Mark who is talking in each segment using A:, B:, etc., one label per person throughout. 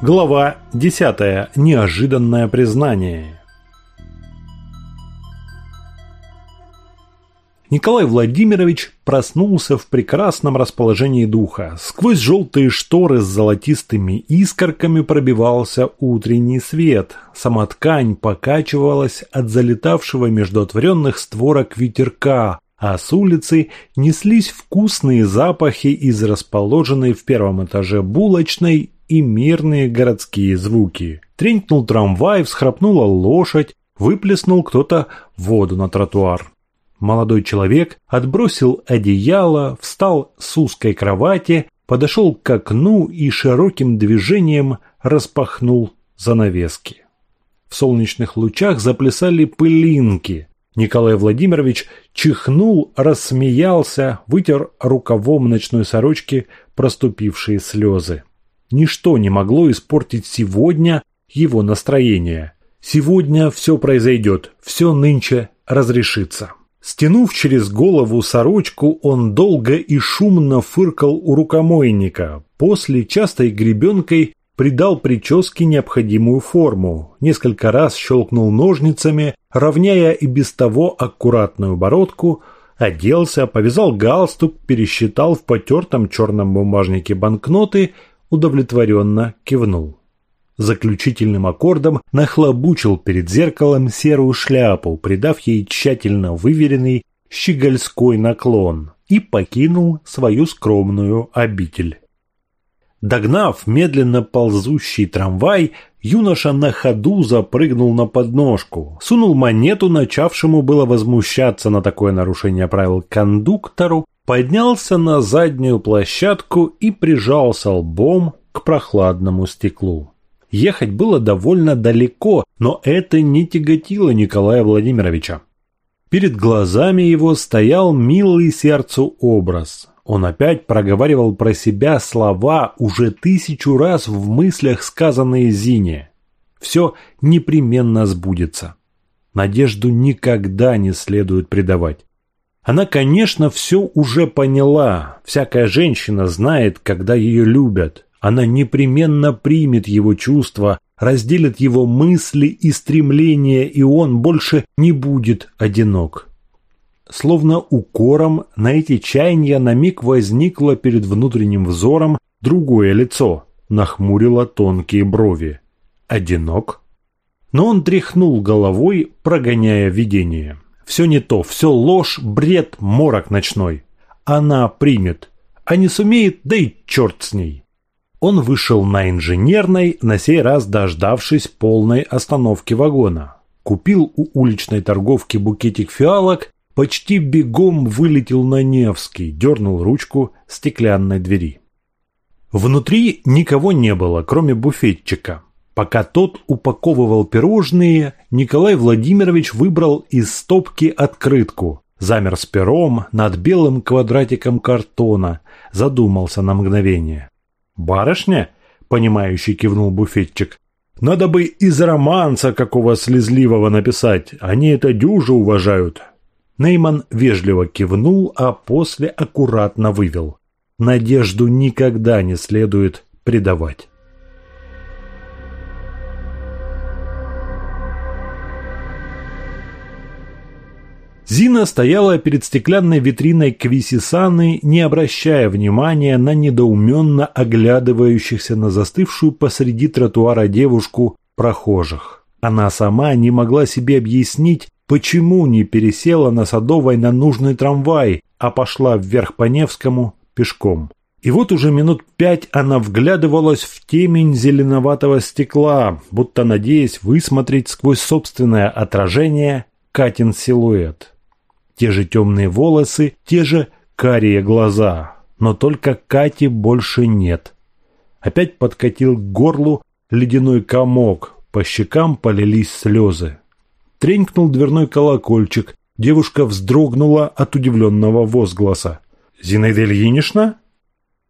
A: Глава 10. Неожиданное признание. Николай Владимирович проснулся в прекрасном расположении духа. Сквозь желтые шторы с золотистыми искорками пробивался утренний свет. Сама ткань покачивалась от залетавшего между отворенных створок ветерка, а с улицы неслись вкусные запахи из расположенной в первом этаже булочной и мирные городские звуки. Тренькнул трамвай, всхрапнула лошадь, выплеснул кто-то воду на тротуар. Молодой человек отбросил одеяло, встал с узкой кровати, подошел к окну и широким движением распахнул занавески. В солнечных лучах заплясали пылинки. Николай Владимирович чихнул, рассмеялся, вытер рукавом ночной сорочки проступившие слезы. Ничто не могло испортить сегодня его настроение. Сегодня все произойдет, все нынче разрешится. Стянув через голову сорочку, он долго и шумно фыркал у рукомойника. После частой гребенкой придал прическе необходимую форму, несколько раз щелкнул ножницами, равняя и без того аккуратную бородку, оделся, повязал галстук, пересчитал в потертом черном бумажнике банкноты, удовлетворенно кивнул заключительным аккордом нахлобучил перед зеркалом серую шляпу, придав ей тщательно выверенный щегольской наклон и покинул свою скромную обитель. Догнав медленно ползущий трамвай, юноша на ходу запрыгнул на подножку, сунул монету, начавшему было возмущаться на такое нарушение правил кондуктору, поднялся на заднюю площадку и прижался лбом к прохладному стеклу. Ехать было довольно далеко, но это не тяготило Николая Владимировича. Перед глазами его стоял милый сердцу образ. Он опять проговаривал про себя слова, уже тысячу раз в мыслях сказанные Зине. Все непременно сбудется. Надежду никогда не следует предавать. Она, конечно, все уже поняла. Всякая женщина знает, когда ее любят. Она непременно примет его чувства, разделит его мысли и стремления, и он больше не будет одинок. Словно укором на эти чаяния на миг возникло перед внутренним взором другое лицо, нахмурило тонкие брови. Одинок? Но он тряхнул головой, прогоняя видение. Все не то, все ложь, бред, морок ночной. Она примет, а не сумеет, да и черт с ней. Он вышел на инженерной, на сей раз дождавшись полной остановки вагона. Купил у уличной торговки букетик фиалок, почти бегом вылетел на Невский, дернул ручку стеклянной двери. Внутри никого не было, кроме буфетчика. Пока тот упаковывал пирожные, Николай Владимирович выбрал из стопки открытку, замер с пером над белым квадратиком картона, задумался на мгновение. «Барышня?» – понимающий кивнул буфетчик. «Надо бы из романса какого слезливого написать, они это дюже уважают». Нейман вежливо кивнул, а после аккуратно вывел. «Надежду никогда не следует предавать». Зина стояла перед стеклянной витриной Квисисаны, не обращая внимания на недоуменно оглядывающихся на застывшую посреди тротуара девушку прохожих. Она сама не могла себе объяснить, почему не пересела на Садовой на нужный трамвай, а пошла вверх по Невскому пешком. И вот уже минут пять она вглядывалась в темень зеленоватого стекла, будто надеясь высмотреть сквозь собственное отражение Катин силуэт. Те же темные волосы, те же карие глаза. Но только Кати больше нет. Опять подкатил к горлу ледяной комок, по щекам полились слезы. Тренькнул дверной колокольчик, девушка вздрогнула от удивленного возгласа. «Зинаида Ильинична?»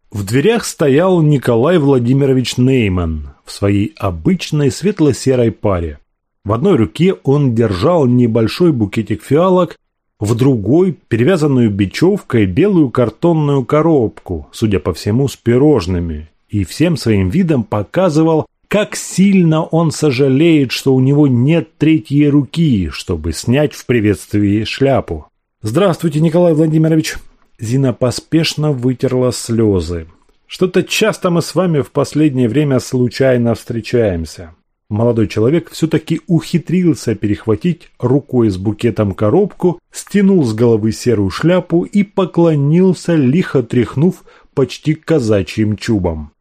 A: В дверях стоял Николай Владимирович Нейман в своей обычной светло-серой паре. В одной руке он держал небольшой букетик фиалок, в другой – перевязанную бечевкой белую картонную коробку, судя по всему, с пирожными, и всем своим видом показывал, как сильно он сожалеет, что у него нет третьей руки, чтобы снять в приветствии шляпу. «Здравствуйте, Николай Владимирович!» Зина поспешно вытерла слезы. «Что-то часто мы с вами в последнее время случайно встречаемся». Молодой человек все-таки ухитрился перехватить рукой с букетом коробку, стянул с головы серую шляпу и поклонился, лихо тряхнув почти казачьим чубом.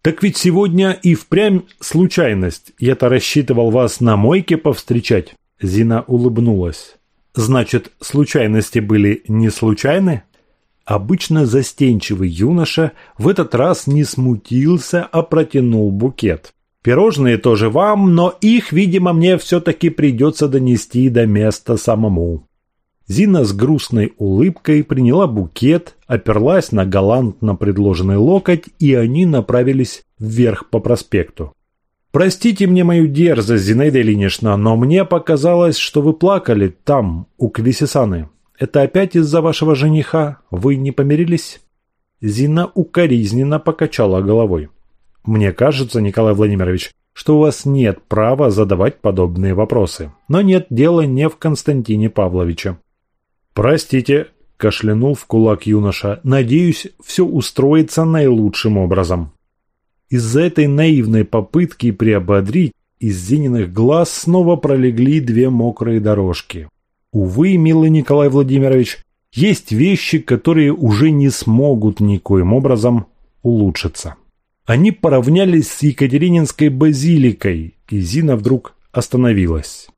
A: «Так ведь сегодня и впрямь случайность. Я-то рассчитывал вас на мойке повстречать». Зина улыбнулась. «Значит, случайности были не случайны?» Обычно застенчивый юноша в этот раз не смутился, а протянул букет. «Пирожные тоже вам, но их, видимо, мне все-таки придется донести до места самому». Зина с грустной улыбкой приняла букет, оперлась на галантно предложенный локоть, и они направились вверх по проспекту. «Простите мне мою дерзость, Зинаида Ильинична, но мне показалось, что вы плакали там, у Квисисаны. Это опять из-за вашего жениха? Вы не помирились?» Зина укоризненно покачала головой. «Мне кажется, Николай Владимирович, что у вас нет права задавать подобные вопросы. Но нет, дела не в Константине Павловиче. «Простите», – кашлянул в кулак юноша, – «надеюсь, все устроится наилучшим образом». Из-за этой наивной попытки приободрить из Зининых глаз снова пролегли две мокрые дорожки. Увы, милый Николай Владимирович, есть вещи, которые уже не смогут никоим образом улучшиться. Они поравнялись с Екатерининской базиликой, и Зина вдруг остановилась.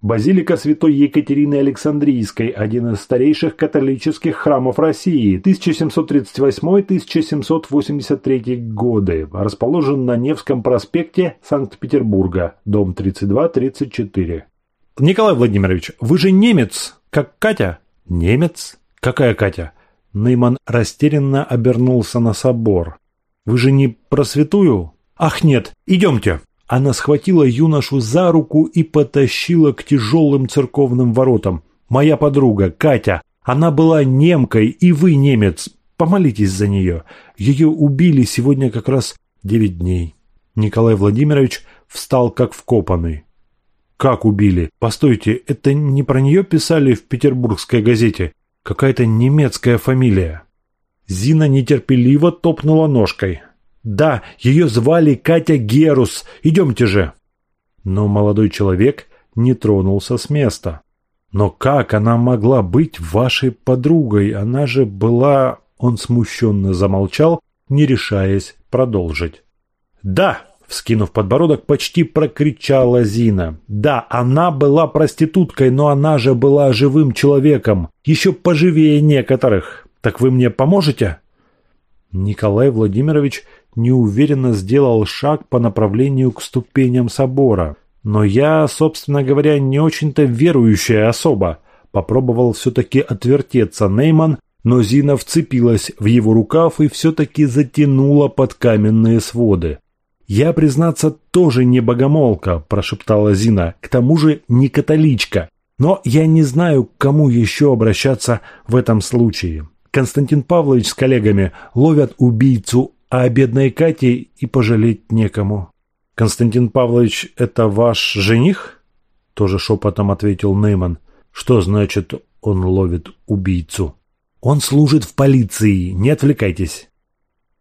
A: Базилика святой Екатерины Александрийской, один из старейших католических храмов России, 1738-1783 годы, расположен на Невском проспекте Санкт-Петербурга, дом 32-34. Николай Владимирович, вы же немец, как Катя? Немец? Какая Катя? Нейман растерянно обернулся на собор. Вы же не про святую? Ах нет, идемте. Она схватила юношу за руку и потащила к тяжелым церковным воротам. «Моя подруга, Катя, она была немкой, и вы немец. Помолитесь за нее. Ее убили сегодня как раз девять дней». Николай Владимирович встал как вкопанный. «Как убили? Постойте, это не про нее писали в петербургской газете? Какая-то немецкая фамилия». Зина нетерпеливо топнула ножкой. Да, ее звали Катя Герус. Идемте же. Но молодой человек не тронулся с места. Но как она могла быть вашей подругой? Она же была... Он смущенно замолчал, не решаясь продолжить. «Да!» – вскинув подбородок, почти прокричала Зина. «Да, она была проституткой, но она же была живым человеком, еще поживее некоторых. Так вы мне поможете?» Николай Владимирович неуверенно сделал шаг по направлению к ступеням собора. Но я, собственно говоря, не очень-то верующая особа. Попробовал все-таки отвертеться Нейман, но Зина вцепилась в его рукав и все-таки затянула под каменные своды. «Я, признаться, тоже не богомолка», – прошептала Зина, – «к тому же не католичка. Но я не знаю, к кому еще обращаться в этом случае. Константин Павлович с коллегами ловят убийцу а о бедной Кате и пожалеть некому. «Константин Павлович, это ваш жених?» Тоже шепотом ответил Нейман. «Что значит, он ловит убийцу?» «Он служит в полиции, не отвлекайтесь».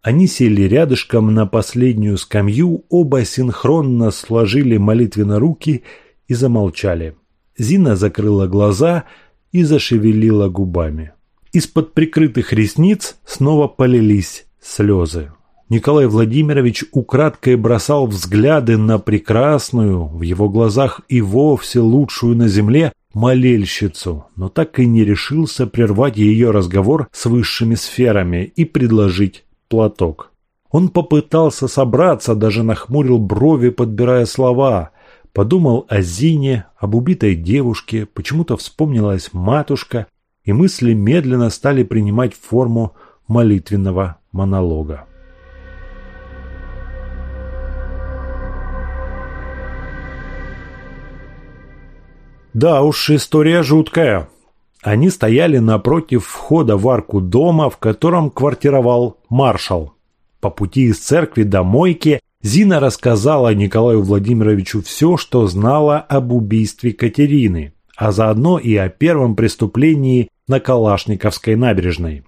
A: Они сели рядышком на последнюю скамью, оба синхронно сложили молитвенно руки и замолчали. Зина закрыла глаза и зашевелила губами. Из-под прикрытых ресниц снова полились слезы. Николай Владимирович украдкой бросал взгляды на прекрасную, в его глазах и вовсе лучшую на земле, молельщицу, но так и не решился прервать ее разговор с высшими сферами и предложить платок. Он попытался собраться, даже нахмурил брови, подбирая слова. Подумал о Зине, об убитой девушке, почему-то вспомнилась матушка, и мысли медленно стали принимать форму молитвенного монолога. Да уж, история жуткая. Они стояли напротив входа в арку дома, в котором квартировал маршал. По пути из церкви до мойки Зина рассказала Николаю Владимировичу все, что знала об убийстве Катерины, а заодно и о первом преступлении на Калашниковской набережной.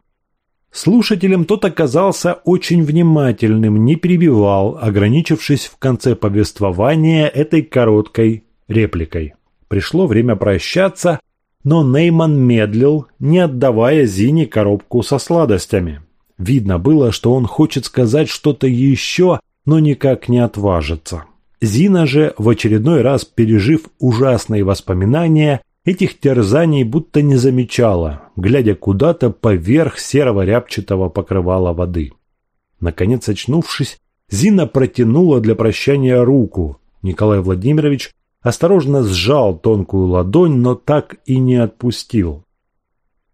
A: Слушателем тот оказался очень внимательным, не перебивал, ограничившись в конце повествования этой короткой репликой. Пришло время прощаться, но Нейман медлил, не отдавая Зине коробку со сладостями. Видно было, что он хочет сказать что-то еще, но никак не отважится. Зина же, в очередной раз пережив ужасные воспоминания, этих терзаний будто не замечала, глядя куда-то поверх серого рябчатого покрывала воды. Наконец очнувшись, Зина протянула для прощания руку. Николай Владимирович осторожно сжал тонкую ладонь, но так и не отпустил.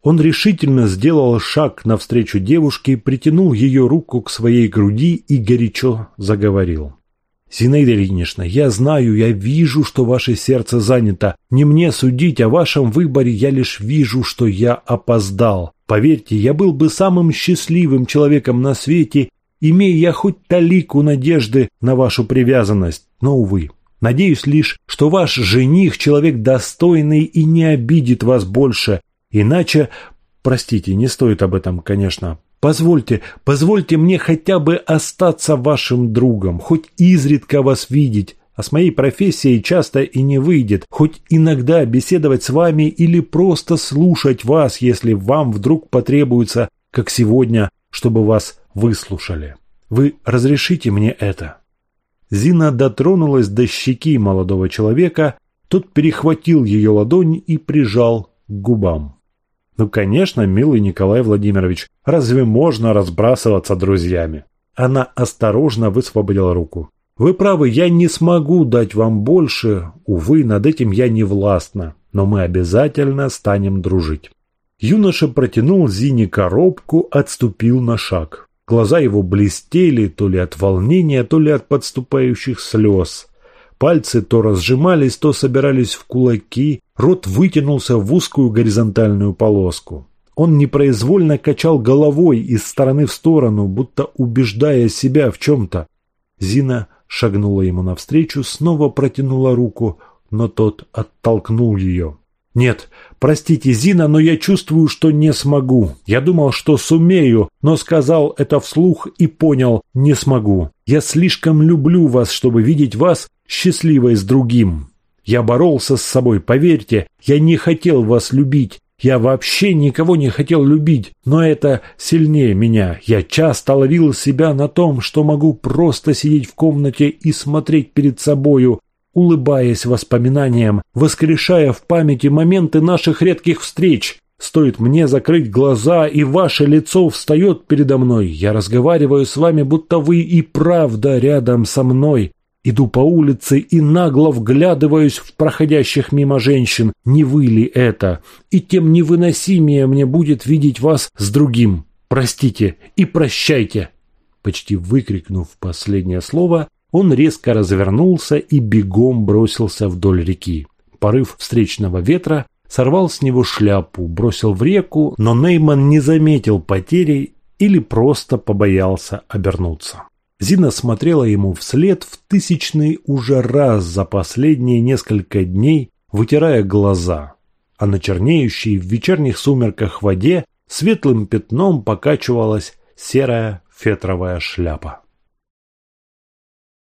A: Он решительно сделал шаг навстречу девушке, притянул ее руку к своей груди и горячо заговорил. «Зинаида Ильинична, я знаю, я вижу, что ваше сердце занято. Не мне судить о вашем выборе, я лишь вижу, что я опоздал. Поверьте, я был бы самым счастливым человеком на свете, имея я хоть талику надежды на вашу привязанность. Но, увы, надеюсь лишь, что ваш жених человек достойный и не обидит вас больше. Иначе, простите, не стоит об этом, конечно, Позвольте, позвольте мне хотя бы остаться вашим другом, хоть изредка вас видеть, а с моей профессией часто и не выйдет, хоть иногда беседовать с вами или просто слушать вас, если вам вдруг потребуется, как сегодня, чтобы вас выслушали. Вы разрешите мне это?» Зина дотронулась до щеки молодого человека, тот перехватил ее ладонь и прижал к губам. Ну, конечно, милый Николай Владимирович, разве можно разбрасываться друзьями? Она осторожно высвободила руку. Вы правы, я не смогу дать вам больше, увы, над этим я не властна, но мы обязательно станем дружить. Юноша протянул Зине коробку, отступил на шаг. Глаза его блестели то ли от волнения, то ли от подступающих слез. Пальцы то разжимались, то собирались в кулаки, рот вытянулся в узкую горизонтальную полоску. Он непроизвольно качал головой из стороны в сторону, будто убеждая себя в чем-то. Зина шагнула ему навстречу, снова протянула руку, но тот оттолкнул ее. «Нет, простите, Зина, но я чувствую, что не смогу. Я думал, что сумею, но сказал это вслух и понял – не смогу. Я слишком люблю вас, чтобы видеть вас счастливой с другим. Я боролся с собой, поверьте, я не хотел вас любить, я вообще никого не хотел любить, но это сильнее меня. Я часто ловил себя на том, что могу просто сидеть в комнате и смотреть перед собою, улыбаясь воспоминаниям, воскрешая в памяти моменты наших редких встреч. Стоит мне закрыть глаза, и ваше лицо встает передо мной. Я разговариваю с вами, будто вы и правда рядом со мной. Иду по улице и нагло вглядываюсь в проходящих мимо женщин. Не вы ли это? И тем невыносимее мне будет видеть вас с другим. Простите и прощайте. Почти выкрикнув последнее слово, он резко развернулся и бегом бросился вдоль реки. Порыв встречного ветра сорвал с него шляпу, бросил в реку, но Нейман не заметил потери или просто побоялся обернуться. Зина смотрела ему вслед в тысячный уже раз за последние несколько дней, вытирая глаза, а на чернеющей в вечерних сумерках воде светлым пятном покачивалась серая фетровая шляпа.